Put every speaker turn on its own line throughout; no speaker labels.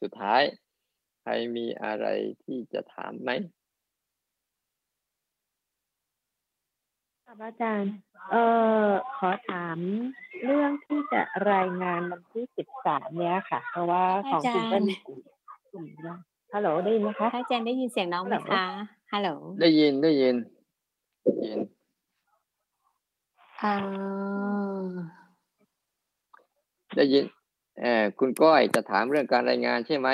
สุดท้าย ใครมีอะไรที่จะถามไหม
ครับอาจารย์ เอ่อ ขอถามเรื่องที่จะรายงานวันที่สิบสามเนี้ยค่ะ เพราะว่าของคุณเป็นกลุ่มกลุ่มฮัลโหลได้ยินไหมคะ
อาจารย์ได้ยินเสียงน้องไหมคะฮัลโหล
ได้ยินได้ยินได้ยินได้ยิน เออคุณก้อยจะถามเรื่องการรายงานใช่ไหม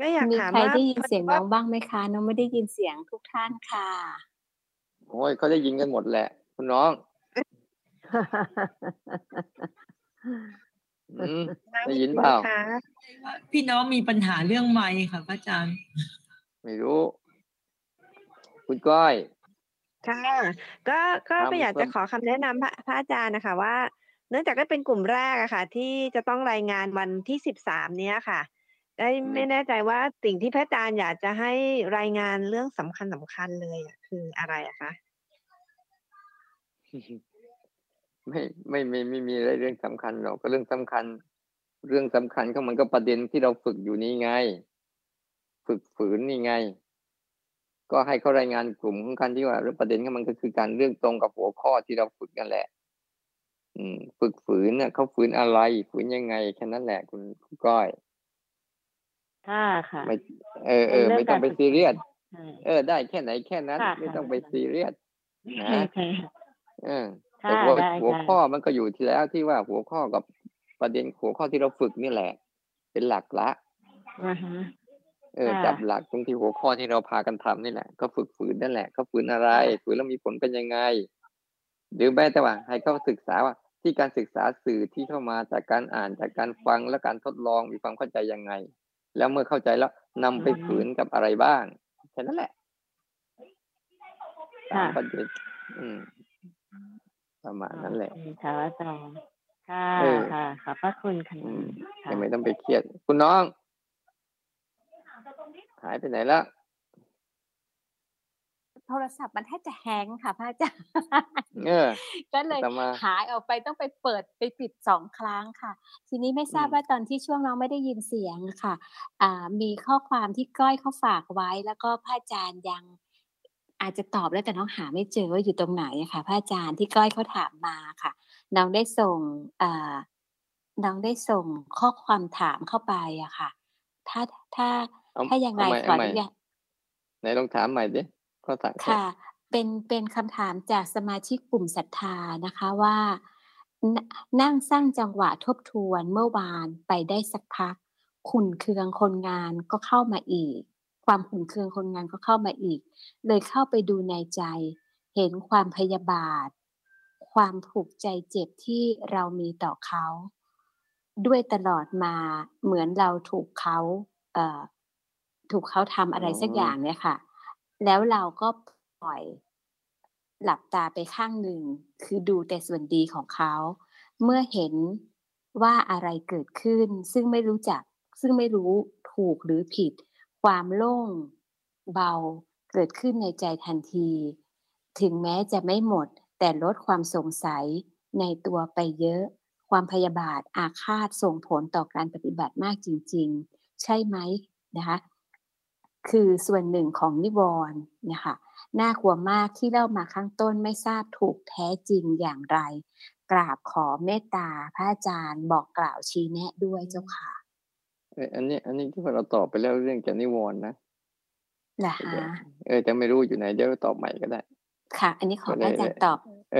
ก็อยากถามว่ามีใครได้ยินเสียงน้องบ้างไหมคะ น้องไม่ได้ยินเสียงทุกท่านค่ะ
โอ้ยเขาได้ยินกันหมดแหละ คุณน้องได้ยินเปล่า
พี่น้องมีปัญหาเรื่องไม้ค่ะพระอาจารย์
ไม่รู้ คุณก้อย
ค่ะ ก็ก็ไม่อยากจะขอคำแนะนำพระพระอาจารย์นะคะว่า เนื่องจากก็เป็นกลุ่มแรกอะค่ะ ที่จะต้องรายงานวันที่สิบสามเนี้ยค่ะ ได้ไม่แน่ใจว่าสิ่งที่พระอาจารย์อยากจะให้รายงานเรื่องสำคัญสำคัญเลยคืออะไรอะคะ
ไม่ไม่ไม่ไม่มีอะไรเรื่องสำคัญหรอกก็เรื่องสำคัญ เรื่องสำคัญก็มันก็ประเด็นที่เราฝึกอยู่นี่ไง ฝึกฝืนนี่ไง ก็ให้เขารายงานกลุ่มของกันที่ว่าเรื่องประเด็นก็มันก็คือการเรื่องตรงกับหัวข้อที่เราฝึกกันแหละ อืม ฝึกฝืนเนี่ยเขาฝืนอะไร ฝืนยังไงแค่นั้นแหละคุณคุณก้อย
ค่ะ ค่ะ
ไม่เออเออไม่ต้องไปซีเรียสเออ ได้แค่ไหนแค่นั้น ไม่ต้องไปซีเรียสนะเออแต่หัวหัวข้อมันก็อยู่ที่แล้วที่ว่าหัวข้อกับประเด็นหัวข้อที่เราฝึกนี่แหละ เป็นหลักละเออจับหลักตรงที่หัวข้อที่เราพากันทำนี่แหละ ก็ฝึกฝืนนั่นแหละเขาฝืนอะไร ฝืนแล้วมีผลเป็นยังไง หรือแม้แต่ว่า ให้เขาศึกษาว่า ที่การศึกษาสื่อที่เข้ามาจากการอ่านจากการฟังและการทดลองมีความเข้าใจยังไง แล้วเมื่อเข้าใจแล้วนำไปฝืนกับอะไรบ้างแค่นั้นแหละตามประเด็นอืมประมาณนั้นแหละ
ค่ะอาจารย์ค่ะค่ะขอบพระคุณค่ะ
ยังไม่ต้องไปเครียด คุณน้อง หายไปไหนแล้ว
โทรศัพท์มันแทบจะแฮงค่ะพระอาจารย์ก็เลยหายออกไปต้องไปเปิดไปปิดสองครั้งค่ะ ทีนี้ไม่ทราบว่าตอนที่ช่วงน้องไม่ได้ยินเสียงค่ะอ่ามีข้อความที่ก้อยเขาฝากไว้ แล้วก็พระอาจารย์ยังอาจจะตอบแล้วแต่น้องหาไม่เจอว่าอยู่ตรงไหนค่ะพระอาจารย์ที่ก้อยเขาถามมาค่ะ น้องได้ส่งน้องได้ส่งข้อความถามเข้าไปอะค่ะ ถ้าถ้าถ้ายังไงขออนุญาต
ไหนลองถามใหม่ดิ ข้อถาม
ค่ะ เป็นเป็นคำถามจากสมาชิกกลุ่มศรัทธานะคะว่า นั่งสร้างจังหวะทบทวนเมื่อวานไปได้สักพักขุนเคืองคนงานก็เข้ามาอีก ความขุ่นเคืองคนงานก็เข้ามาอีก เลยเข้าไปดูในใจ เห็นความพยาบาท ความผูกใจเจ็บที่เรามีต่อเขา ด้วยตลอดมาเหมือนเราถูกเขาเอ่อถูกเขาทำอะไรสักอย่างเนี่ยค่ะ แล้วเราก็ปล่อยหลับตาไปข้างหนึ่ง คือดูแต่ส่วนดีของเขา เมื่อเห็นว่าอะไรเกิดขึ้น ซึ่งไม่รู้จัก ซึ่งไม่รู้ถูกหรือผิด ความโล่งเบาเกิดขึ้นในใจทันที ถึงแม้จะไม่หมด แต่ลดความสงสัยในตัวไปเยอะ ความพยาบาทอาฆาตส่งผลต่อการปฏิบัติมากจริง ๆ ใช่ไหมนะคะ คือส่วนหนึ่งของนิวรณ์นะคะน่ากลัวมากที่เล่ามาข้างต้นไม่ทราบถูกแท้จริงอย่างไร กราบขอเมตตาพระอาจารย์บอกกล่าวชี้แนะด้วยเจ้าค่ะ
เอออันนี้ อันนี้ที่เราตอบไปแล้วเรื่องจากนิวรณ์นะ
นะคะ
เออจะไม่รู้อยู่ไหนเดี๋ยวตอบใหม่ก็ได้
ค่ะ อันนี้ขอพระอาจารย์ตอบ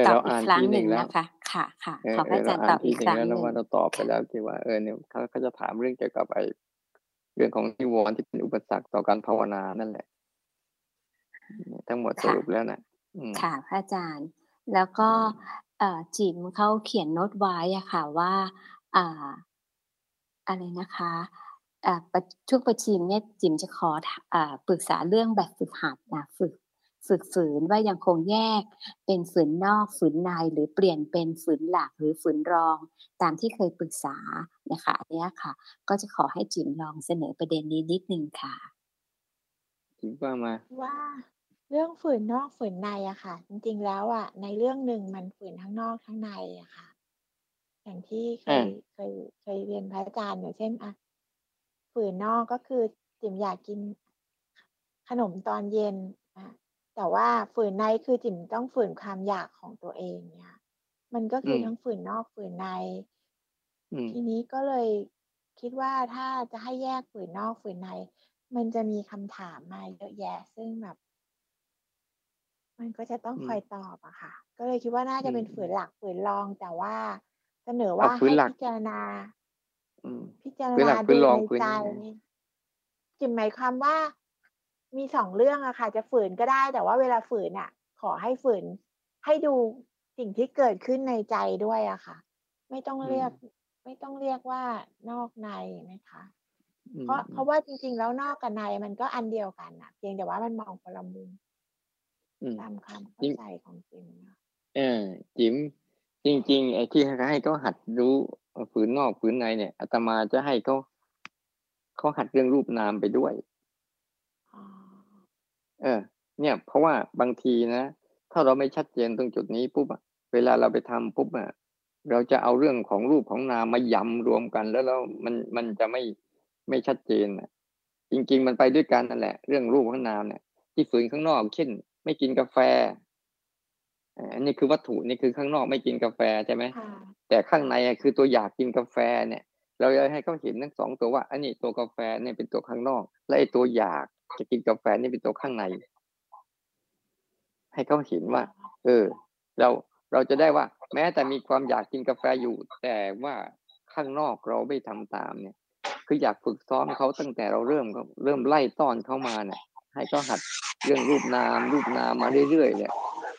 ตอบอีกครั้งหนึ่งนะคะ ค่ะค่ะขอพระอาจารย์ตอบอีกครั้งหนึ่ง
แล้วเราตอบไปแล้วที่ว่าเออเนี่ยเขาเขาจะถามเรื่องเกี่ยวกับไอ้ เรื่องของนิวรณ์ที่เป็นอุปสรรคต่อการภาวนานั่นแหละ ทั้งหมดสรุปแล้วนะ
ค่ะพระอาจารย์ แล้วก็เอ่อจิมเขาเขียนโน้ตไว้อะค่ะว่าอ่าอะไรนะคะช่วงประชิมเนี่ยจิมจะขอปรึกษาเรื่องแบบฝึกหัดนะฝึก ฝึกฝืนว่ายังคงแยกเป็นฝืนนอกฝืนในหรือเปลี่ยนเป็นฝืนหลักหรือฝืนรอง ตามที่เคยปรึกษานะคะอันนี้ค่ะ ก็จะขอให้จิมลองเสนอประเด็นนี้นิดนึงค่ะ
จิมว่ามา
ว่าเรื่องฝืนนอกฝืนในอะค่ะ จริงๆแล้วอะในเรื่องหนึ่งมันฝืนทั้งนอกทั้งในอะค่ะ อย่างที่เคยเคยเคยเรียนพระอาจารย์อย่างเช่นอะฝืนนอกก็คือจิ๋มอยากกินขนมตอนเย็นอะ แต่ว่าฝืนในคือจิ๋มต้องฝืนความอยากของตัวเองเนี่ย มันก็คือทั้งฝืนนอกฝืนในทีนี้ก็เลยคิดว่าถ้าจะให้แยกฝืนนอกฝืนใน มันจะมีคำถามมาเยอะแยะ ซึ่งแบบ มันก็จะต้องคอยตอบอะค่ะ ก็เลยคิดว่าน่าจะเป็นฝืนหลักฝืนรอง แต่ว่าเสนอว่าให้พิจารณาพิจารณาดูในใจ จิมหมายความว่า มีสองเรื่องอะค่ะ จะฝืนก็ได้ แต่ว่าเวลาฝืนอะขอให้ฝืน ให้ดูสิ่งที่เกิดขึ้นในใจด้วยอะค่ะ ไม่ต้องเรียก ไม่ต้องเรียกว่านอกในนะคะ เพราะเพราะว่าจริง ๆ แล้วนอกกับในมันก็อันเดียวกันอะเพียงแต่ว่ามันมองคนละมุมตามความเข้าใจของจิม
เออจิมจริง ๆ ไอ้ที่ให้เขาหัดรู้ฝืนนอกฝืนในเนี่ยอาตมาจะให้เขาเขาหัดเรื่องรูปนามไปด้วย เออ เนี่ย เพราะว่าบางทีนะถ้าเราไม่ชัดเจนตรงจุดนี้ปุ๊บอะเวลาเราไปทำปุ๊บอะเราจะเอาเรื่องของรูปของนามมายำรวมกัน แล้วเรามันมันจะไม่ไม่ชัดเจนอะจริง ๆ มันไปด้วยกันนั่นแหละ เรื่องรูปของนามเนี่ย ที่ฝืนข้างนอก เช่น ไม่กินกาแฟอันนี้คือวัตถุนี่คือข้างนอกไม่กินกาแฟใช่ไหมแต่ข้างในคือตัวอยากกินกาแฟเนี่ย เราจะให้เขาเห็นทั้งสองตัวว่า อันนี้ตัวกาแฟเนี่ยเป็นตัวข้างนอก และไอ้ตัวอยาก จะกินกาแฟนี่เป็นตัวข้างใน ให้เขาเห็นว่า เออ เราเราจะได้ว่า แม้แต่มีความอยากกินกาแฟอยู่ แต่ว่าข้างนอกเราไม่ทำตามเนี่ย คืออยากฝึกซ้อมเขาตั้งแต่เราเริ่มเริ่มไล่ต้อนเข้ามาเนี่ย ให้เขาหัดเรื่องรูปนาม รูปนามมาเรื่อยๆเนี่ย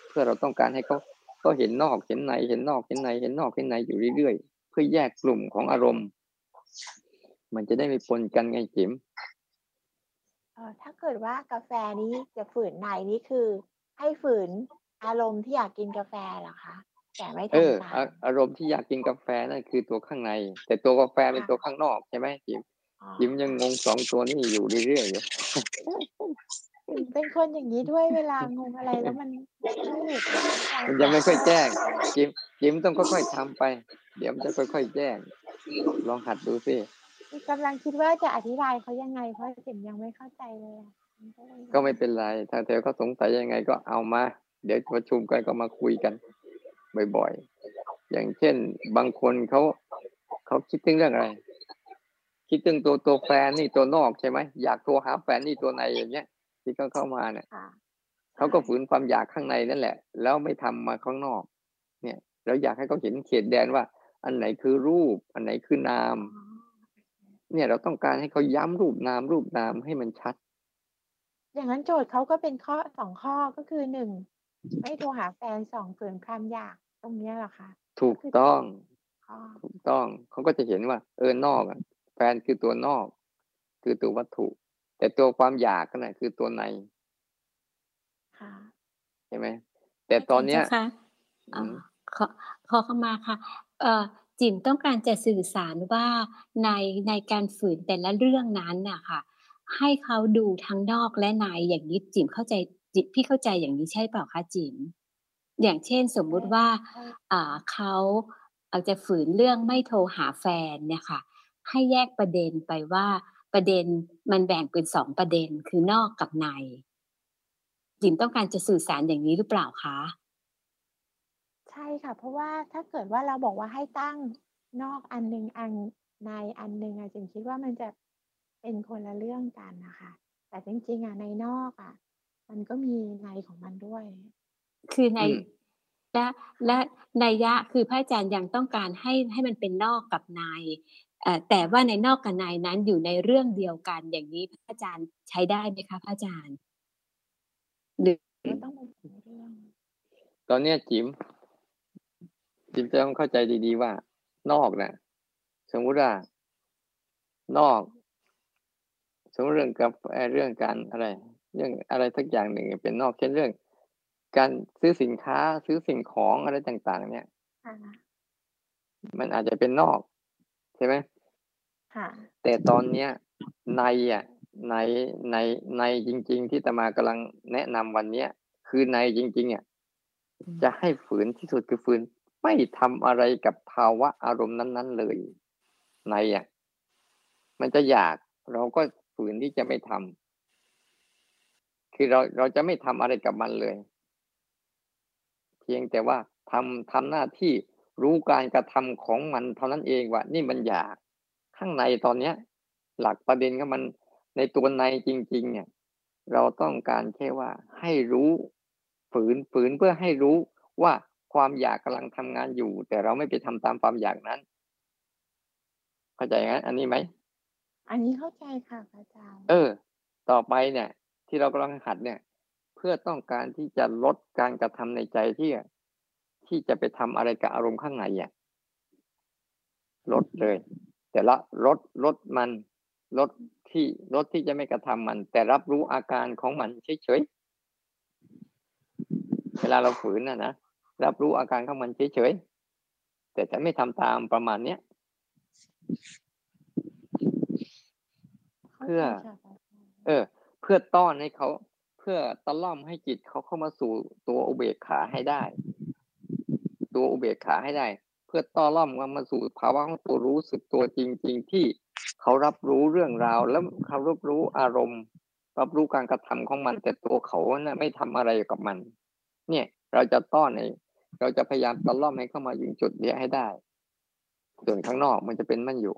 เพื่อเราต้องการให้เขาเขาเห็นนอกเห็นในเห็นนอกเห็นในเห็นนอกเห็นในอยู่เรื่อยๆเพื่อแยกกลุ่มของอารมณ์ มันจะได้ไม่ปนกันไงจิ๋ม
ออถ้าเกิดว่ากาแฟนี้จะฝืนในนี่คือ ให้ฝืนอารมณ์ที่อยากกินกาแฟเหรอคะแต่ไม่ทำตาม
อารมณ์ที่อยากกินกาแฟนั่นคือตัวข้างใน แต่ตัวกาแฟเป็นตัวข้างนอกใช่ไหมจิ๋มจิ๋มยังงงสองตัวนี้อยู่เรื่อยๆอยู่
เป็นคนอย่างนี้ด้วยเวลางงอะไรแล้วมันไม่หลุด
มันยังไม่ค่อยแจ้งจิมจิมต้องค่อยๆทำไป เดี๋ยวมันจะค่อยๆแจ้ง ลองหัดดูสิ
กำลังคิดว่าจะอธิบายเขายังไง เพราะจิมยังไม่เข้าใจเลย
ก็ไม่เป็นไรถ้าเธอเขาสงสัยยังไงก็เอามา เดี๋ยวประชุมกันก็มาคุยกันบ่อยๆอย่างเช่น บางคนเขาเขาคิดถึงเรื่องอะไร คิดถึงตัวตัวแฟนนี่ตัวนอกใช่ไหมอยากโทรหาแฟนนี่ตัวในอย่างเงี้ย ที่เขาเข้ามาเนี่ยเขาก็ฝืนความอยากข้างในนั่นแหละ แล้วไม่ทำมาข้างนอก เนี่ยเราอยากให้เขาเห็นเขตแดนว่า อันไหนคือรูป อันไหนคือนาม เนี่ยเราต้องการให้เขาย้ำรูปนามรูปนามให้มันชัด
อย่างนั้นโจทย์เขาก็เป็นข้อสองข้อก็คือหนึ่งไม่โทรหาแฟนสองฝืนความอยากตรงนี้หรอคะ
ถูกต้องถูกต้องเขาก็จะเห็นว่า เออนอกแฟนคือตัวนอก คือตัววัตถุ แต่ตัวความอยากนั่นคือตัวในใช่ไหมแต่ตอนเนี้ย
ขอขอเข้ามาค่ะ เอ่อ จิมต้องการจะสื่อสารว่าในในการฝืนแต่ละเรื่องนั้นน่ะค่ะให้เขาดูทั้งนอกและในอย่างนี้จิมเข้าใจจิพี่เข้าใจอย่างนี้ใช่เปล่าคะจิมอย่างเช่นสมมุติว่าอ่าเขาอาจจะฝืนเรื่องไม่โทรหาแฟนเนี่ยค่ะ ให้แยกประเด็นไปว่าประเด็นมันแบ่งเป็นสองประเด็นคือนอกกับในจิมต้องการจะสื่อสารอย่างนี้หรือเปล่าคะ
ใช่ค่ะ เพราะว่าถ้าเกิดว่าเราบอกว่าให้ตั้งนอกอันหนึ่งอันในอันหนึ่งอะจิมคิดว่ามันจะเป็นคนละเรื่องกันนะคะ แต่จริงๆอะในนอกอะมันก็มีในของมันด้วย
คือในและและในยะคือพระอาจารย์ยังต้องการให้ให้มันเป็นนอกกับในแต่ว่าในนอกกับในนั้นอยู่ในเรื่องเดียวกันอย่างนี้พระอาจารย์ใช้ได้ไหมคะพระอาจารย์ หรือต้องเป็นเรื่อง
ตอนนี้จิมจิม จะต้องเข้าใจดีๆว่า นอกนะสมมุติว่านอก สมมติเรื่องกับเรื่องการอะไร เรื่องอะไรสักอย่างหนึ่งเป็นนอกเช่นเรื่อง การซื้อสินค้าซื้อสิ่งของอะไรต่าง ๆ เนี่ยมันอาจจะเป็นนอกใช่ไหมแต่ตอนเนี้ยในอะในในในจริง ๆ ที่ตมากำลังแนะนำวันเนี้ยคือในจริงๆอะจะให้ฝืนที่สุดคือฝืน ไม่ทำอะไรกับภาวะอารมณ์นั้น ๆ เลย ในอะมันจะอยากเราก็ฝืนที่จะไม่ทำคือเราเราจะไม่ทำอะไรกับมันเลย เพียงแต่ว่าทำทำหน้าที่รู้การกระทำของมันเท่านั้นเองว่า นี่มันอยากข้างในตอนเนี้ย หลักประเด็นก็มันในตัวในจริง ๆ เนี่ย เราต้องการแค่ว่าให้รู้ฝืนฝืนเพื่อให้รู้ว่า ความอยากกำลังทำงานอยู่ แต่เราไม่ไปทำตามความอยากนั้น เข้าใจงั้นอันนี้ไหม
อันนี้เข้าใจค่ะอาจารย์
เออ ต่อไปเนี่ย ที่เรากำลังหัดเนี่ย เพื่อต้องการที่จะลดการกระทำในใจที่ที่จะไปทำอะไรกับอารมณ์ข้างในอะลดเลย แต่ละลดลดมันลดที่ลดที่จะไม่กระทำมัน แต่รับรู้อาการของมันเฉยๆเวลาเราฝืนนะนะ รับรู้อาการของมันเฉยๆ แต่จะไม่ทำตามประมาณเนี้ยเพื่อ เออ เพื่อต้อนให้เขา เพื่อตะล่อมให้จิตเขาเข้ามาสู่ตัวอุเบกขาให้ได้ ตัวอุเบกขาให้ได้ เพื่อต้อล่อมมาสู่ภาวะของตัวรู้สึกตัวจริง ๆ ที่เขารับรู้เรื่องราว แล้วเขารับรู้อารมณ์ รับรู้การกระทำของมัน แต่ตัวเขานะ่ะไม่ทำอะไรกับมัน เนี่ย เราจะต้อนใน เราจะพยายามตะล่อมให้เข้ามาอยู่จุดนี้ให้ได้ ส่วนข้างนอกมันจะเป็นมันอยู่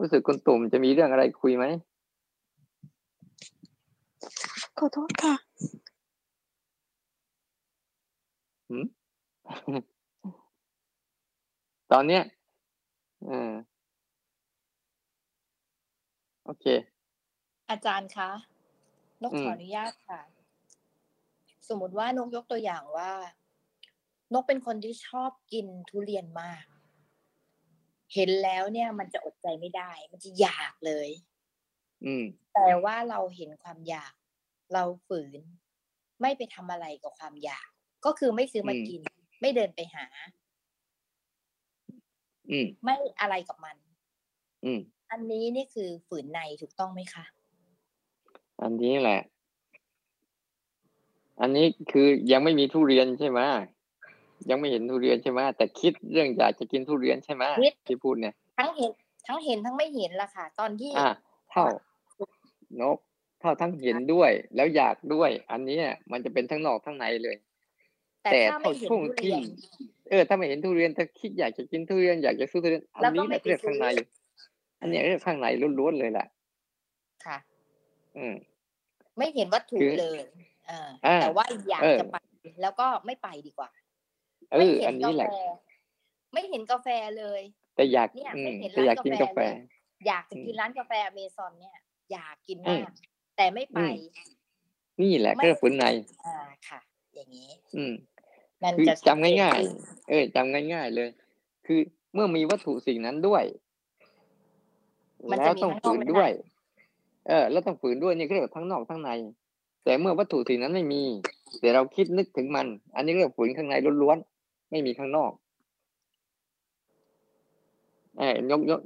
รู้สึกคุณตุ่มจะมีเรื่องอะไรคุยไหม
ขอโทษค่ะ
ตอนเนี้ยออโอเค
อาจารย์คะนกขออนุญาตค่ะ สมมติว่านกยกตัวอย่างว่า นกเป็นคนที่ชอบกินทุเรียนมาก เห็นแล้วเนี่ยมันจะอดใจไม่ได้ มันจะอยากเลย
อืม
แต่ว่าเราเห็นความอยาก เราฝืน ไม่ไปทำอะไรกับความอยาก ก็คือไม่ซื้อมากิน ไม่เดินไปหา
อืม
ไม่อะไรกับมัน
อืม
อันนี้นี่คือฝืนในถูกต้องไหมคะ
อันนี้แหละ อันนี้คือยังไม่มีทุเรียนใช่ไหม ยังไม่เห็นทุเรียนใช่ไหมแต่คิดเรื่องอยากจะกินทุเรียนใช่ไหมที่พูดเนี่ย
ทั้งเห็น ทั้งเห็นทั้งไม่เห็นละค่ะ ตอนที่
อ่าเท่านกเท่าทั้งเห็นด้วย แล้วอยากด้วย อันนี้มันจะเป็นทั้งนอกทั้งในเลย
แต่ถ้าไม่เห็นทุเรียน
เออถ้าไม่เห็นทุเรียนถ้าคิดอยากจะกินทุเรียนอยากจะซื้อทุเรียนอันนี้เรียกข้างใน อันนี้เรื่องข้างในล้วนๆเลยแหละ
ค่ะ
อืม
ไม่เห็นวัตถุเลยอแต่ว่าอยากจะไปแล้วก็ไม่ไปดีกว่า
ไม่เห็นกาแฟ
ไม่เห็นกาแฟเลย
แต่อยาก
เนี่ยไม่
เห็
นร้านกาแฟ อยากจะกินร้านกาแฟอเมซอนเนี่ย อยากกินมากแต่ไม่ไป
นี่แหละก็ฝืนใน
อ่าค่ะ อย่างนี้
อืมคือจำง่ายๆ เออจำง่ายๆเลย คือเมื่อมีวัตถุสิ่งนั้นด้วย แล้วต้องฝืนด้วย เออ แล้วต้องฝืนด้วยนี่เรียกว่าทั้งนอกทั้งใน แต่เมื่อวัตถุสิ่งนั้นไม่มี แต่เราคิดนึกถึงมัน อันนี้เรียกฝืนข้างในล้วนๆ ไม่มีข้างนอกเอยกยก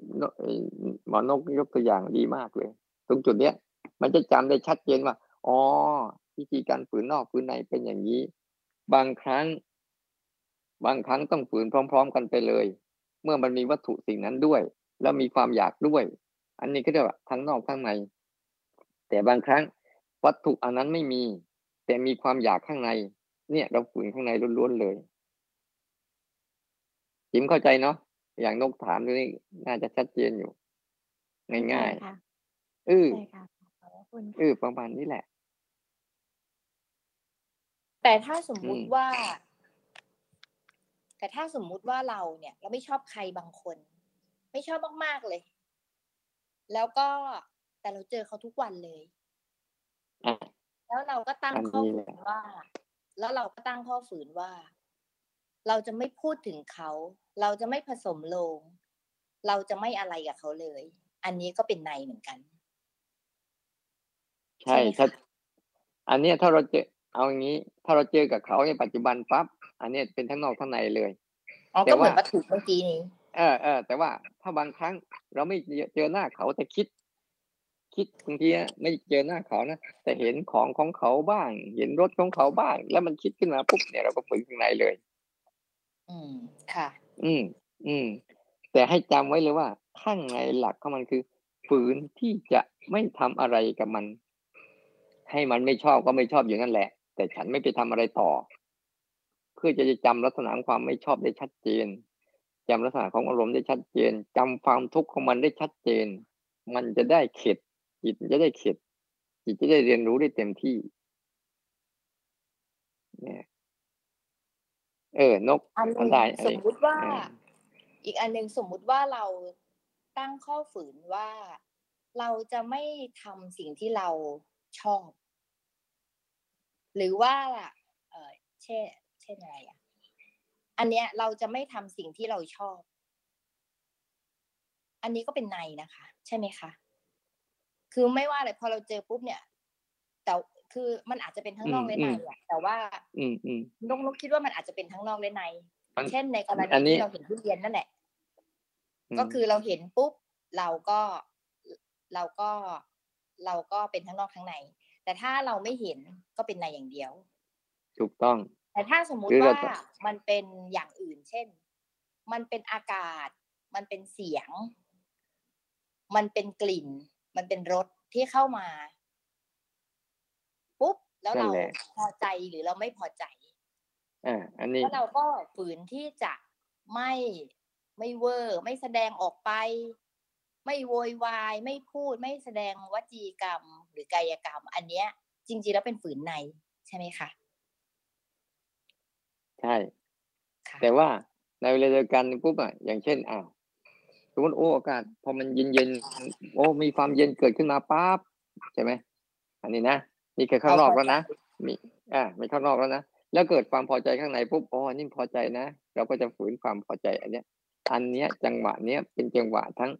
หมอนกยกตัวอย่างดีมากเลย ตรงจุดเนี้ย มันจะจำได้ชัดเจนว่าอ๋อวิธีการฝืนนอกฝืนในเป็นอย่างนี้ บางครั้ง บางครั้งต้องฝืนพร้อม ๆ กันไปเลย เมื่อมันมีวัตถุสิ่งนั้นด้วย แล้วมีความอยากด้วย อันนี้ก็เรียกว่าทั้งนอกทั้งใน แต่บางครั้งวัตถุอันนั้นไม่มี แต่มีความอยากข้างใน เนี่ย เราฝืนข้างในล้วนๆเลย จิมเข้าใจเนาะอย่างนกถามตรงนี้น่าจะชัดเจนอยู่ ง่ายๆเออเออประมาณนี้แหละ
แต่ถ้าสมมุติว่า แต่ถ้าสมมุติว่าเราเนี่ย เราไม่ชอบใครบางคน ไม่ชอบมากๆเลย แล้วก็แต่เราเจอเขาทุกวันเลยแล้วเราก็ตั้งข้อฝืนว่า แล้วเราก็ตั้งข้อฝืนว่า เราจะไม่พูดถึงเขา เราจะไม่ผสมลง เราจะไม่อะไรกับเขาเลย อันนี้ก็เป็นในเหมือนกัน
ใช่ถ้าอันนี้ถ้าเราเจอเอาอย่างนี้ ถ้าเราเจอกับเขาในปัจจุบันปั๊บอันนี้เป็นทั้งนอกทั้งในเลย
แต่ว่าถูกเมื่อกี้นี้
เออเออแต่ว่าถ้าบางครั้งเราไม่เจอหน้าเขาแต่คิด คิดบางทีไม่เจอหน้าเขานะแต่เห็นของของเขาบ้าง เห็นรถของเขาบ้าง แล้วมันคิดขึ้นมาปุ๊บเนี่ยเราก็ฝืนข้างในเลย
อืมค่ะ
อืม อืม แต่ให้จำไว้เลยว่า ข้างในหลักของมันคือ ฝืนที่จะไม่ทำอะไรกับมัน ให้มันไม่ชอบก็ไม่ชอบอย่างนั้นแหละ แต่ฉันไม่ไปทำอะไรต่อ เพื่อจะจำลักษณะความไม่ชอบได้ชัดเจนจำลักษณะของอารมณ์ได้ชัดเจนจำความทุกข์ของมันได้ชัดเจน มันจะได้เข็ดจิตจะได้เข็ดจิตจะได้เรียนรู้ได้เต็มที่เนี่ย เออนก
อันหนึ่ง
ได้
สมมุติว่า
เออ
อีกอันหนึ่งสมมุติว่าเราตั้งข้อฝืนว่าเราจะไม่ทำสิ่งที่เราชอบ หรือว่าเออเช่นเช่นอะไรอะ อันเนี้ยเราจะไม่ทำสิ่งที่เราชอบ อันนี้ก็เป็นในนะคะ ใช่ไหมคะ คือไม่ว่าอะไรพอเราเจอปุ๊บเนี่ย แต่ คือมันอาจจะเป็นทั้งนอกและในอะแต่ว่า
อืมอืม
นกนกคิดว่ามันอาจจะเป็นทั้งนอกและใน
มัน
เช่นในกร
อัน
ณี
นี้
ที่เราเห็นทุเรียนนั่นแหละ
ม
ก็คือเราเห็นปุ๊บเราก็เราก็เราก็เป็นทั้งนอกทั้งใน แต่ถ้าเราไม่เห็นก็เป็นในอย่างเดียว
ถูกต้อง
แต่ถ้าสมมุ
หรื
ติ
อเรา
ว่า
จะ
มันเป็นอย่างอื่น เช่น มันเป็นอากาศ มันเป็นเสียง มันเป็นกลิ่น มันเป็นรสที่เข้ามาปุ๊บ แล้วเรา
นั่นแหละ
พอใจหรือเราไม่พอใจ
อ่าอันนี้
แล้วเราก็ฝืนที่จะไม่ไม่เวอร์ไม่แสดงออกไป ไม่โวยวายไม่พูดไม่แสดงวจีกรรมหรือกายกรรม อันเนี้ย จริงๆแล้วเป็นฝืนในใช่ไหมคะ
ใช่
ค่ะ
แต่ว่าในเวลาเดียวกันปุ๊บอะอย่างเช่นอ้าวสมมติโอ้อากาศพอมันเย็นเย็นๆโอ้มีความเย็นเกิดขึ้นมาปั๊บใช่ไหมอันนี้นะ นี่คือข้างนอกแล้วนะมีอ่ามีข้างนอกแล้วนะแล้วเกิดความพอใจข้างในปุ๊บอ๋อนี่พอใจนะ เราก็จะฝืนความพอใจอันเนี้ย อันเนี้ยจังหวะเนี้ยเป็นจังหวะทั้ง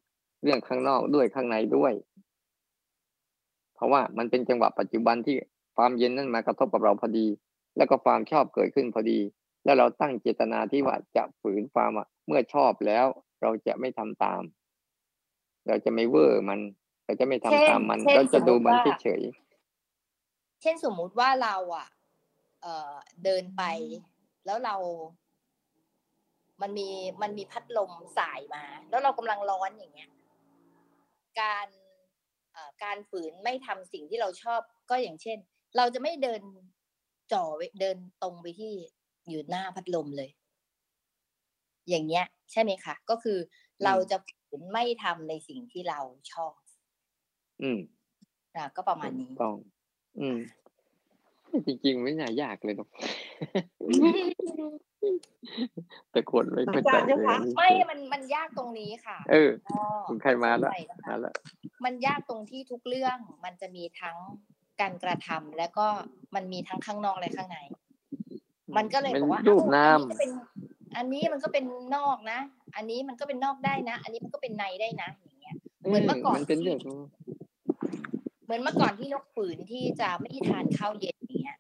เรื่องข้างนอกด้วยข้างในด้วย เพราะว่ามันเป็นจังหวะปัจจุบันที่ความเย็นนั้นมากระทบกับเราพอดี แล้วก็ความชอบเกิดขึ้นพอดี แล้วเราตั้งเจตนาที่ว่าจะฝืนความอะเมื่อชอบแล้ว เราจะไม่ทำตาม เราจะไม่เวอร์มัน เราจะไม่ทำตามมัน
เช่น
เราจะดูมัน
สมมุติว่า
เฉย
เช่นสมมุติว่าเราอะเอ่อเดินไป แล้วเรา มันมีมันมีพัดลมสายมา แล้วเรากำลังร้อนอย่างเงี้ย การเอ่อการฝืนไม่ทำสิ่งที่เราชอบก็อย่างเช่น เราจะไม่เดินจ่อไว้เดินตรงไปที่อยู่หน้าพัดลมเลย อย่างเงี้ย ใช่ไหมคะ ก็คือเราจะฝืนไม่ทำในสิ่งที่เราชอบ
ๆอืม
อะก็ประมาณนี้
ถูกต้อง อืม จริงๆไม่น่ายากเลยหรอกแต่คนไม่เข้าใจ
อาจารย์
เล
เจ้ายคะ
นี่
ไม่ มัน มันยากตรงนี้ค่ะ
เออ
ก็
คุณใครมาแล้ว
เข้ใจนะคะ
มาแล้ว
มันยากตรงที่ทุกเรื่อง มันจะมีทั้งการกระทำแล้วก็มันมีทั้งข้างนอกและข้างใน มันก็เลย
เป็น
บอกว่า
รูป
เอ้
นาม
อัก็เป็นอันนี้มันก็เป็นนอกนะ อันนี้มันก็เป็นนอกได้นะ อันนี้มันก็เป็นในได้นะ อย่างเงี้ย เหมือนเมื่อก่อน
มันเป็นเรื่องของ
เห มือนเมื่อก่อนที่นกฝืนที่จะไม่ทานข้าวเย็นอย่างเงี้ย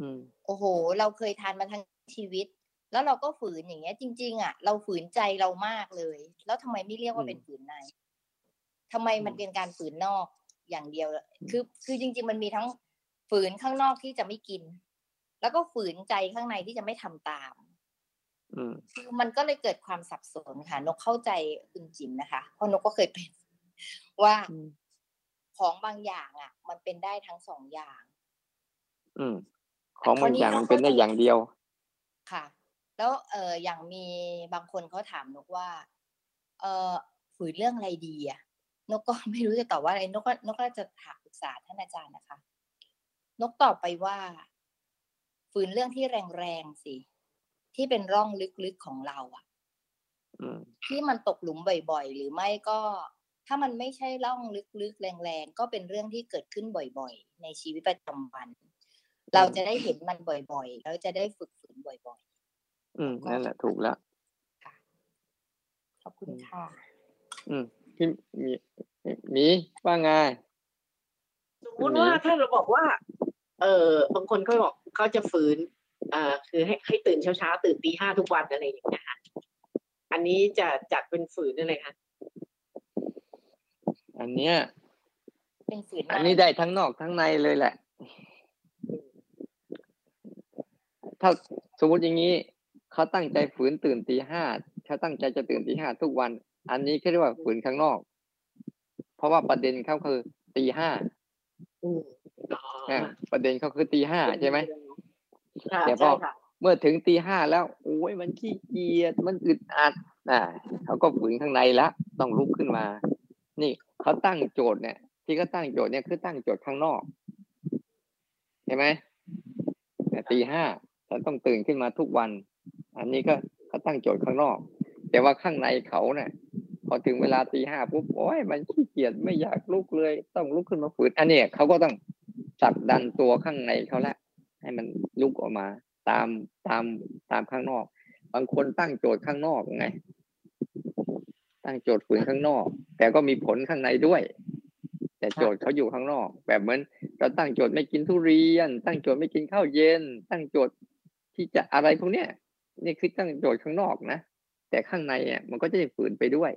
อืม
โอ้โห เราเคยทานมาทั้งชีวิต แล้วเราก็ฝืนอย่างเงี้ย จริง ๆ อะ เราฝืนใจเรามากเลย แล้วทำไมไม่เรียกว่าเป็นฝืนในทำไมมันเป็นการฝืนนอกอย่างเดียว คือ คือจริง ๆ มันมีทั้งฝืนข้างนอกที่จะไม่กิน แล้วก็ฝืนใจข้างในที่จะไม่ทำตาม
อืม
คือมันก็เลยเกิดความสับสนค่ะ นกเข้าใจคุณจิมนะคะ เพราะนกก็เคยเป็นว่า
อืม
ของบางอย่างอะ มันเป็นได้ทั้งสองอย่าง
อืม ของบางอย่างมันเป็นได้อย่างเดียว
ค่ะ แล้วเอออย่างมีบางคนเขาถามนกว่า เออฝืนเรื่องอะไรดีอะ นกก็ไม่รู้จะตอบว่าอะไรนกก็นกก็จะถามปรึกษาท่านอาจารย์นะคะ นกตอบไปว่าฝืนเรื่องที่แรงๆสิ ที่เป็นร่องลึกๆของเรา อะ
อืม
ที่มันตกหลุมบ่อยๆ หรือไม่ก็ ถ้ามันไม่ใช่ร่องลึกๆ แรงๆ ก็เป็นเรื่องที่เกิดขึ้นบ่อยๆ ในชีวิตประจำวัน เราจะได้เห็นมันบ่อยๆ แล้วจะได้ฝึกฝืนบ่อย
อืมนั่นแหละถูกแล้ว
ๆค่ะขอบคุณค่ะ
อืมพี่มีมีว่าไง
สมมติว่าถ้าเราบอกว่า เออบางคนเขาบอกเขาจะฝืนอ่าคือให้ให้ตื่นเช้าเช้าๆตื่นตีห้าทุกวันอะไรอย่างเงี้ยค่ะอันนี้จะจัดเป็นฝืนอะไรคะ
อันเนี้ย
เป็นฝืน
อันนี้ได้ทั้งนอกทั้งในเลยแหละ ถ้าสมมติอย่างนี้เขาตั้งใจฝืนตื่นตีห้าเขาตั้งใจจะตื่นตีห้าทุกวัน อันนี้เรียกว่าฝืนข้างนอก เพราะว่าประเด็นเขาคือตีห้าประเด็นเขาคือตีห้าใช่ไหมแต่พอเมื่อถึงตีห้าแล้วโอ้ยมันขี้เกียจมันอึดอัดอ่าเขาก็ฝืนข้างในแล้วต้องลุกขึ้นมา นี่ เขาตั้งโจทย์เนี่ย ที่เขาตั้งโจทย์เนี่ยคือตั้งโจทย์ข้างนอกใช่ไหมตีห้าฉันต้องตื่นขึ้นมาทุกวัน อันนี้ก็เขาตั้งโจทย์ข้างนอก แต่ว่าข้างในเขาเนี่ยพอถึงเวลาตีห้าปุ๊บโอ้ยมันขี้เกียจไม่อยากลุกเลย ต้องลุกขึ้นมาฝืนอันนี้เขาก็ต้องจับดันตัวข้างในเขาละให้มันลุกออกมา ตามตามตามข้างนอก บางคนตั้งโจทย์ข้างนอกไง ตั้งโจทย์ฝืนข้างนอก แต่ก็มีผลข้างในด้วย แต่โจทย์เขาอยู่ข้างนอก แบบเหมือนเราตั้งโจทย์ไม่กินทุเรียน ตั้งโจทย์ไม่กินข้าวเย็น ตั้งโจทย์ที่จะอะไรพวกเนี้ยนี่คือตั้งโจทย์ข้างนอกนะแต่ข้างในอะมันก็จะฝืนไปด้วย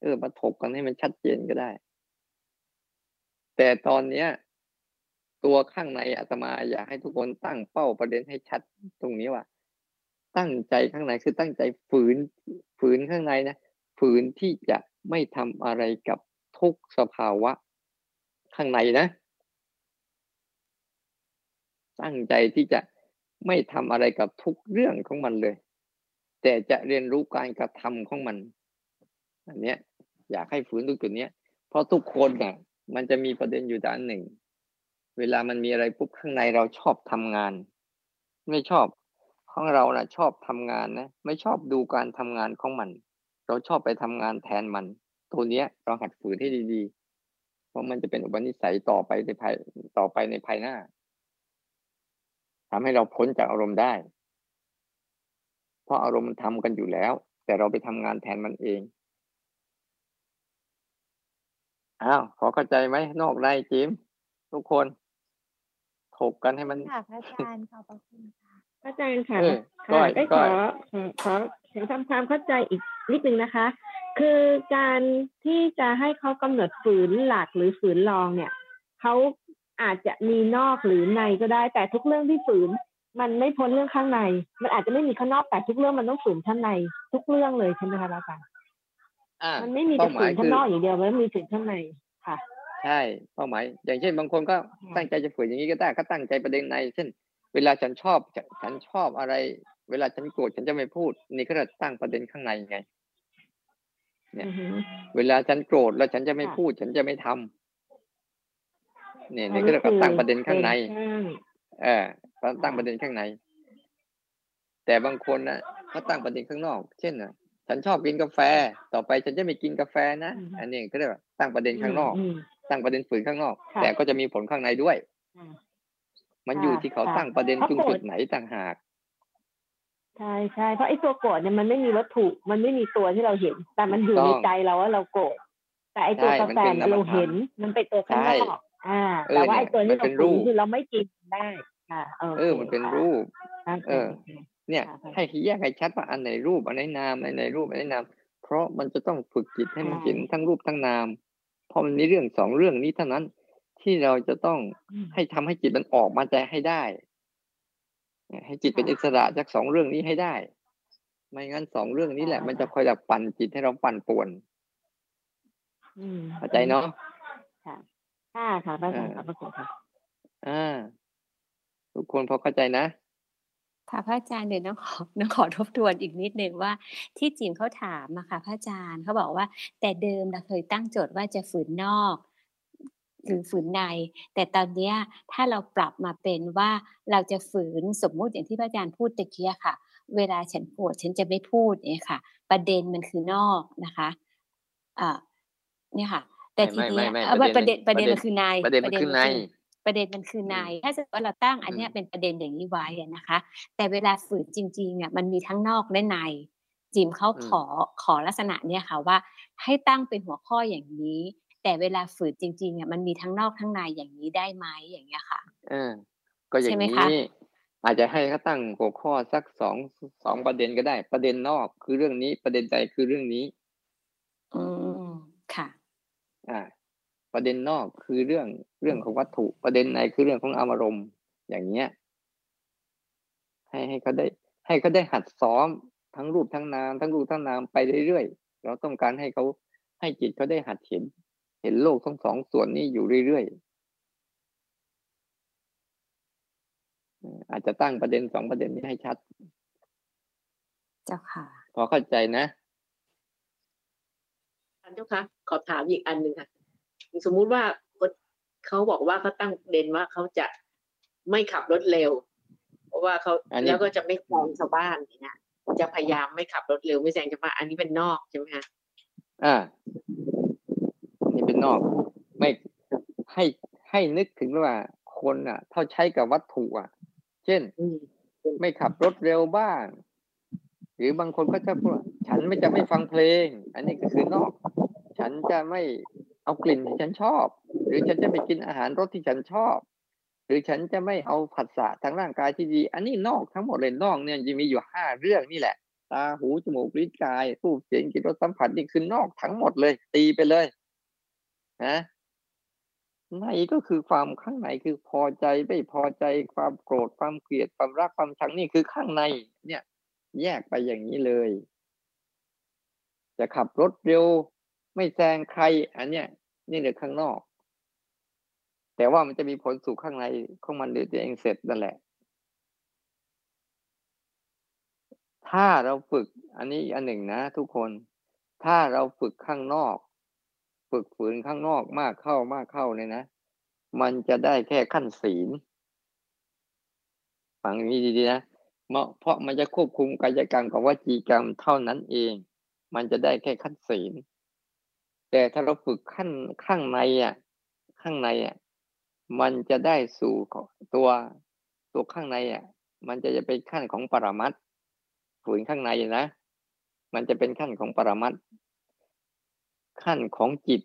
เออมาถกกันให้มันชัดเจนก็ได้ แต่ตอนเนี้ย ตัวข้างในอาตมาอยากให้ทุกคนตั้งเป้าประเด็นให้ชัดตรงนี้ว่า ตั้งใจข้างในคือตั้งใจฝืนฝืนข้างในนะ ฝืนที่จะไม่ทำอะไรกับทุกสภาวะข้างในนะ ตั้งใจที่จะไม่ทำอะไรกับทุกเรื่องของมันเลย แต่จะเรียนรู้การกระทำของมัน อันเนี้ย อยากให้ฝืนตรงจุดเนี้ย เพราะทุกคนเนี่ยมันจะมีประเด็นอยู่ด้านหนึ่ง เวลามันมีอะไรปุ๊บข้างในเราชอบทำงาน ไม่ชอบของเรานะ่ะ ชอบทำงานนะ ไม่ชอบดูการทำงานของมัน เราชอบไปทำงานแทนมัน ตัวเนี้ย เราหัดฝืนให้ดีๆ เพราะมันจะเป็นอุปนิสัยต่อไปในภายต่อไปในภายหน้าทำให้เราพ้นจากอารมณ์ได้ เพราะอารมณ์มันทำกันอยู่แล้ว แต่เราไปทำงานแทนมันเองอ้าวพอเข้าใจไหมนอกในจิมทุกคนถกกันให้มัน
ค่ะพระอาจารย์ขอบพระคุณค่ะ
พระอาจารย์ค่ะค่ะได้ขอ ขอทำความเข้าใจอีกนิดนึงนะคะ คือการที่จะให้เขากำหนดฝืนหลักหรือฝืนรองเนี่ยเขาอาจจะมีนอกหรือในก็ได้ แต่ทุกเรื่องที่ฝืน มันไม่พ้นเรื่องข้างใน มันอาจจะไม่มีข้างนอกแต่ทุกเรื่องมันต้องฝืนข้างใน ทุกเรื่องเลยใช่ไหมคะอาจารย์มันไม่มีแต่ฝืนข้างนอกอย่างเดียวมันมีฝืนข้างในค่ะ
ใช่เป้าหมาย อย่างเช่นบางคนก็ตั้งใจจะฝืนอย่างนี้ก็ได้ก็ตั้งใจประเด็นใน เช่น เวลาฉันชอบฉันชอบอะไร เวลาฉันโกรธฉันจะไม่พูด นี่ก็จะตั้งประเด็นข้างในไง เนี่ยเวลาฉันโกรธแล้วฉันจะไม่พูด ฉันจะไม่ทำเนี่ยนี่ก็เรียกว่าตั้งประเด็นข้างใน เออตั้งประเด็นข้างใน แต่บางคนนะเขาตั้งประเด็นข้างนอก เช่นนะฉันชอบกินกาแฟ ต่อไปฉันจะไม่กินกาแฟนะ อันนี้ก็เรียกว่าตั้งประเด็นข้างนอก ตั้งประเด็นฝืนข้างนอก แต่ก็จะมีผลข้างในด้วย มันอยู่ที่เขาตั้งประเด็นตรงจุดไหนต่างหาก
ใช่ใช่เพราะไอ้ตัวโกรธเนี่ยมันไม่มีวัตถุ มันไม่มีตัวที่เราเห็น แต่มันอยู่ในใจเราว่าเราโกรธแต่ไอ้ตัวกาแฟเราเห็นมันเป็นตัวข้างนอกอ่า แต่ว่าไอ้ตัวนี้เรารูคือเราไม่กินได้ค่ะ
เออ มันเป็นรูปเออ เนี่ย ให้แยกให้ชัดว่าอันไหนรูปอันไหนนามอันไหนรูปอันไหนนาม เพราะมันจะต้องฝึกจิตให้มันเห็นทั้งรูปทั้งนาม เพราะมันมีเรื่องสองเรื่องนี้เท่านั้นที่เราจะต้องให้ทำให้จิตมันออกมาใจให้ได้ ให้จิตเป็นอิสระจากสองเรื่องนี้ให้ได้ ไม่งั้นสองเรื่องนี้แหละ มันจะคอยดับปั่นจิตให้เราปั่นป่วนเข้าใจเนาะ
ค่ะค่ะพระอาจารย์ค่ะพระคุณค่ะ
อ่าทุกคนพอเข้าใจนะ
ค่ะพระอาจารย์เดี๋ยวน้องขอน้องขอทบทวนอีกนิดหนึ่งว่า ที่จิมเขาถามอะค่ะพระอาจารย์เขาบอกว่า แต่เดิมเราเคยตั้งโจทย์ว่าจะฝืนนอก หรือฝืนใน แต่ตอนเนี้ยถ้าเราปรับมาเป็นว่าเราจะฝืนสมมุติอย่างที่พระอาจารย์พูดตะเกียค่ะ เวลาฉันปวดฉันจะไม่พูดเนี่ยค่ะ ประเด็นมันคือนอกนะคะอ่าเนี่ยค่ะ แต่ทีนี้ประเด็นประเด็นมันคือนาย
ประเด็นมันคือนาย
ประเด็นมันคือนายถ้าสมมติว่าเราตั้งอันนี้เป็นประเด็นอย่างนี้ไว้นะคะ แต่เวลาฝืนจริงๆอะมันมีทั้งนอกและในจิมเขาขอขอลักษณะเนี้ยค่ะว่า ให้ตั้งเป็นหัวข้ออย่างนี้ แต่เวลาฝืนจริงๆอะมันมีทั้งนอกทั้งในอย่างนี้ได้ไหมอย่างเงี้ยค่ะ
เออก็อย่างนี้อาจจะให้เขาตั้งหัวข้อสักสองสองประเด็นก็ได้ ประเด็นนอกคือเรื่องนี้ประเด็นใจคือเรื่องนี้
อืมค่ะ
อ่า ประเด็นนอกคือเรื่องเรื่องของวัตถุ ประเด็นในคือเรื่องของอารมณ์อย่างเงี้ย ให้ให้เขาได้ ให้เขาได้หัดซ้อมทั้งรูปทั้งนามทั้งรูปทั้งนามไปเรื่อยๆเราต้องการให้เขาให้จิตเขาได้หัดเห็นเห็นโลกทั้งสองส่วนนี้อยู่เรื่อยๆ อาจจะตั้งประเด็นสองประเด็นนี้ให้ชัด
เจ้าค่ะ
พอเข้าใจนะ
ท่านเจ้าค่ะ ขอถามอีกอันหนึ่งค่ะ สมมุติว่าเขาบอกว่าเขาตั้งประเด็นว่าเขาจะไม่ขับรถเร็ว เพราะว่าเขาแล้วก็จะไม่แซงชาวบ้านเนี่ยจะพยายามไม่ขับรถเร็วไม่แซงชาวบ้านอันนี้เป็นนอกใช่ไหมคะ
อ่านี่ เป็นนอก ไม่ให้ให้นึกถึงว่าคนอะเท่าใช้กับวัตถุอะ เช่นไม่ขับรถเร็วบ้าง หรือบางคนก็จะพูดฉันไม่จะไม่ฟังเพลง อันนี้ก็คือนอก ฉันจะไม่เอากลิ่นที่ฉันชอบ หรือฉันจะไม่กินอาหารรสที่ฉันชอบ หรือฉันจะไม่เอาผัสสะทางร่างกายที่ดี อันนี้นอกทั้งหมดเลยนอกเนี่ยยังมีอยู่ห้าเรื่องนี่แหละ ตาหูจมูกลิ้นกายรูปเสียงกลิ่นรสสัมผัสนี่คือนอกทั้งหมดเลย ตีไปเลย นะในก็คือความข้างในคือพอใจไม่พอใจความโกรธความเกลียดความรักความชังนี่คือข้างใน เนี่ย แยกไปอย่างนี้เลย จะขับรถเร็ว ไม่แซงใคร อันเนี้ยนี่เหลือข้างนอก แต่ว่ามันจะมีผลสู่ข้างในของมันเตัวเองเสร็จนั่นแหละ ถ้าเราฝึก อันนี้อันหนึ่งนะทุกคน ถ้าเราฝึกข้างนอก ฝึกฝืนข้างนอกมากเข้ามากเข้าเนี่ยนะ มันจะได้แค่ขั้นศีลฟังนี้ดีๆนะเพราะมันจะควบคุมกายกรรมกับวจีกรรมเท่านั้นเอง มันจะได้แค่ขั้นศีล แต่ถ้าเราฝึกขั้นข้างในอะ ข้างในอะ มันจะได้สู่ตัวตัวข้างในอะ มันจะจะเป็นขั้นของปรมัตฝืนข้างในนะ มันจะเป็นขั้นของปรมัต ขั้นของจิต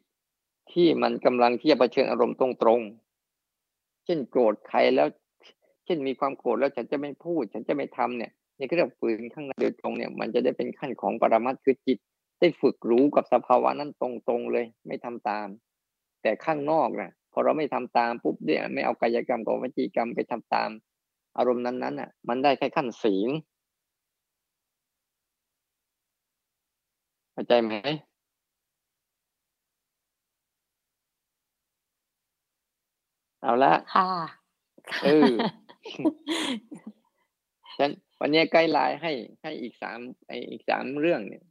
ที่มันกำลังที่จะเผชิญอารมณ์ตรงๆ เช่นโกรธใครแล้ว เช่นมีความโกรธแล้วฉันจะไม่พูด ฉันจะไม่ทำเนี่ยนี่ก็เรียกฝืนข้างในโดยตรงเนี่ย มันจะได้เป็นขั้นของปรมัตคือจิต ได้ฝึกรู้กับสภาวะนั้นตรงๆเลย ไม่ทำตาม แต่ข้างนอกนะพอเราไม่ทำตามปุ๊บเนี่ยไม่เอากายกรรมกับวิจีกรรมไปทำตาม อารมณ์นั้นๆอะ มันได้แค่ขั้นศีลเข้าใจไหม เอาละ
ค่ะ
เออฉันวันนี้ใกล้ไลน์ให้ให้อีกสามไออีกสามเรื่องเนี่ย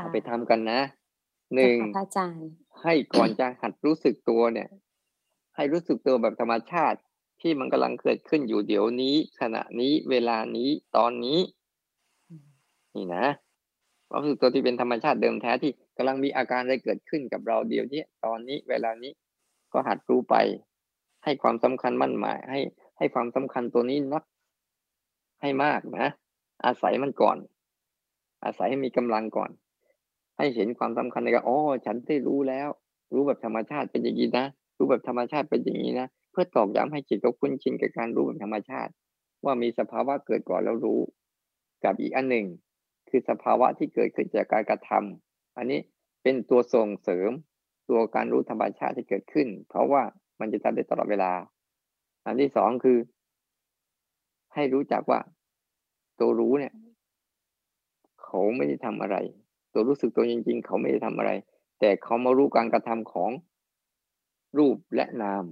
เอาไปทำกันนะหนึ่ง
อาจารย์
ให้ก่อนจะหัดรู้สึกตัวเนี่ย ให้รู้สึกตัวแบบธรรมชาติที่มันกำลังเกิดขึ้นอยู่เดี๋ยวนี้ ขณะนี้เวลานี้ตอนนี้ นี่นะความรู้สึกตัวที่เป็นธรรมชาติเดิมแท้ที่กำลังมีอาการอะไรเกิดขึ้นกับเราเดี๋ยวนี้ตอนนี้ เวลานี้ก็หัดรู้ไป ให้ความสำคัญมั่นหมาย ให้ให้ความสำคัญตัวนี้นักให้มากนะ อาศัยมันก่อน อาศัยให้มีกำลังก่อน ให้เห็นความสำคัญในการอ๋อฉันได้รู้แล้ว รู้แบบธรรมชาติเป็นอย่างนี้นะรู้แบบธรรมชาติเป็นอย่างนี้นะเพื่อตอกย้ำให้จิตเขาคุ้นชินกับการรู้แบบธรรมชาติ ว่ามีสภาวะเกิดก่อนแล้วรู้ กับอีกอันหนึ่ง คือสภาวะที่เกิดขึ้นจากการกระทำอันนี้เป็นตัวส่งเสริมตัวการรู้ธรรมชาติที่เกิดขึ้น เพราะว่า มันจะทำได้ตลอดเวลา อันที่สองคือ ให้รู้จักว่า ตัวรู้เนี่ย เขาไม่ได้ทำอะไร ตัวรู้สึกตัวจริง ๆ เขาไม่ได้ทำอะไร แต่เขามารู้การกระทำของรูปและนาม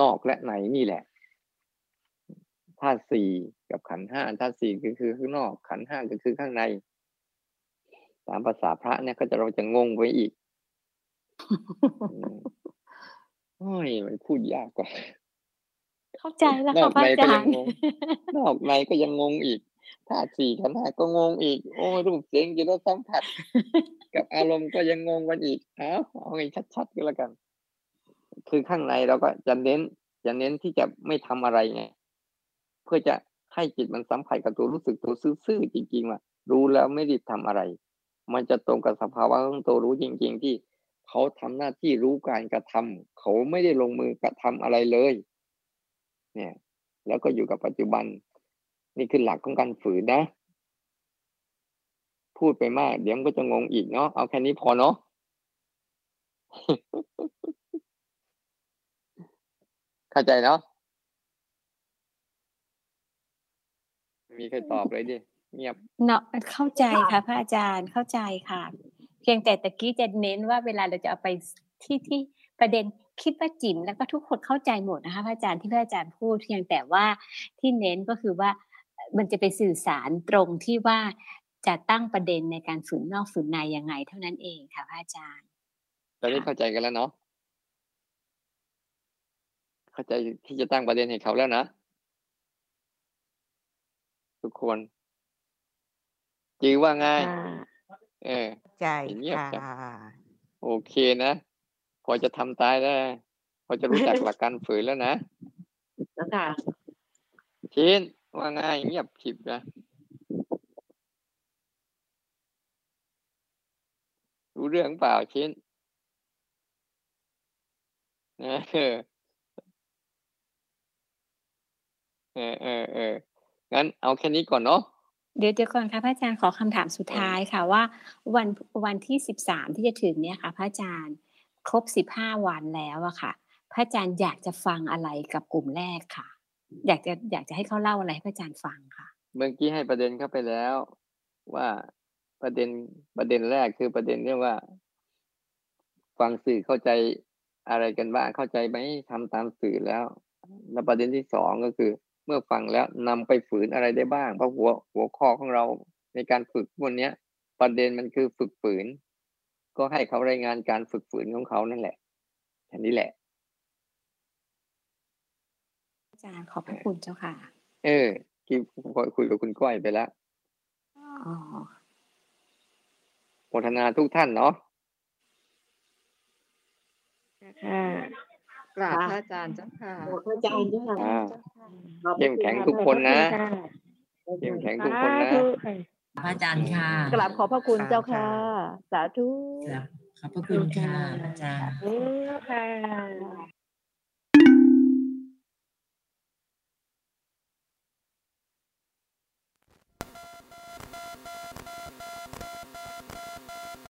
นอกและในนี่แหละธาตุสี่กับขันห้าธาตุสี่ก็คือข้างนอก ขันห้าก็คือข้างในตามภาษาพระเนี่ยก็จะเราจะงงไว้อีก โอ้ยมันพูดยากกว่า
เข้าใจแล้วค่ะพระอาจารย์
นอกในก็ยังงงอีกธาตุสี่ขันธ์ห้าก็งงอีก โอ้รูปเสียงกินรสสัมผัส กับอารมณ์ก็ยังงงกันอีกเอาเอาให้ชัดๆก็แล้วกัน คือข้างในเราก็จะเน้นจะเน้นที่จะไม่ทำอะไรไง เพื่อจะให้จิตมันสัมผัสกับตัวรู้สึกตัวซื่อๆจริงๆว่ารู้แล้วไม่ได้ทำอะไร มันจะตรงกับสภาวะของตัวรู้จริง ๆ ที่ เขาทำหน้าที่รู้การกระทำเขาไม่ได้ลงมือกระทำอะไรเลย เนี่ย แล้วก็อยู่กับปัจจุบัน นี่คือหลักของการฝืนนะ พูดไปมาก เดี๋ยวมันก็จะงงอีกเนาะเอาแค่นี้พอเนาะเข้าใจเนาะมีใครตอบเลยดิเงียบ
เนาะเข้าใจค่ะ พระอาจารย์เข้าใจค่ะ พียงแต่ตะกี้จะเน้นว่าเวลาเราจะเอาไปที่ที่ประเด็นคิดว่าจิ๋มแล้วก็ทุกคนเข้าใจหมดนะคะพระอาจารย์ที่พระอาจารย์พูดเพียงแต่ว่าที่เน้นก็คือว่ามันจะไปสื่อสารตรงที่ว่าจะตั้งประเด็นในการฝืนนอกฝืนในยังไง เท่านั้นเองค่ะพระอาจารย์
ตอนนี้เข้าใจกันแล้วเนาะเข้าใจที่จะตั้งประเด็นให้เขาแล้วนะทุกคนจือว่าไง
อ่า
เออ
ใจ
เงียบ
ค่ะ
จังโอเคนะ พอจะทำตายแล้วพอจะรู้จักหลักการฝืนแล้วนะ
แล้วค่ะ
ชินว่าไงเงียบขิบนะรู้เรื่องเปล่าชินเออเออเออเออเอองั้นเอาแค่นี้ก่อนเนาะ
เดี๋ยวเดี๋ยวก่อนค่ะพระอาจารย์ขอคำถามสุดท้ายค่ะว่า วันวันที่สิบสามที่จะถึงเนี่ยค่ะ พระอาจารย์ ครบสิบห้าวันแล้วอะค่ะ พระอาจารย์อยากจะฟังอะไรกับกลุ่มแรกค่ะ อยากจะอยากจะให้เขาเล่าอะไรให้พระอาจารย์ฟังค่ะ
เมื่อกี้ให้ประเด็นเข้าไปแล้วว่าประเด็นประเด็นแรกคือประเด็นเรื่องว่า ฟังสื่อเข้าใจอะไรกันบ้างเข้าใจไหมทำตามสื่อแล้ว แล้วประเด็นที่สองก็คือ เมื่อฟังแล้วนำไปฝืนอะไรได้บ้าง เพราะหัวหัวข้อของเราในการฝึกวันเนี้ยประเด็นมันคือฝึกฝืน ก็ให้เขารายงานการฝึกฝืนของเขานั่นแหละแค่นี้แหละ
อาจารย์ขอบพระคุณเจ้าค่ะ
เออที่คุยกับคุณก้อยไปแล้ว
อ๋อ
โมทนาทุกท่านเนาะ
ค่ะ
กราบพระอาจารย์เจ้าค่ะ
ขอบพระอาจารย์ด้วยค่ะ
อ่า
ขอบพระ
เข้ม
คุณ
แข็ง
ค่ะ
ทุกคนนะ
ขอบพร
เข้ม
คุณ
แข็ง
ค่ะ
ทุกคนนะ
สาธุ
พระอาจารย์ค่ะ
กราบขอบพระคุณเจ้าค่ะ สาธุ
ครับขอบพระคุณค่ะอาจารย์
สาธุค่ะ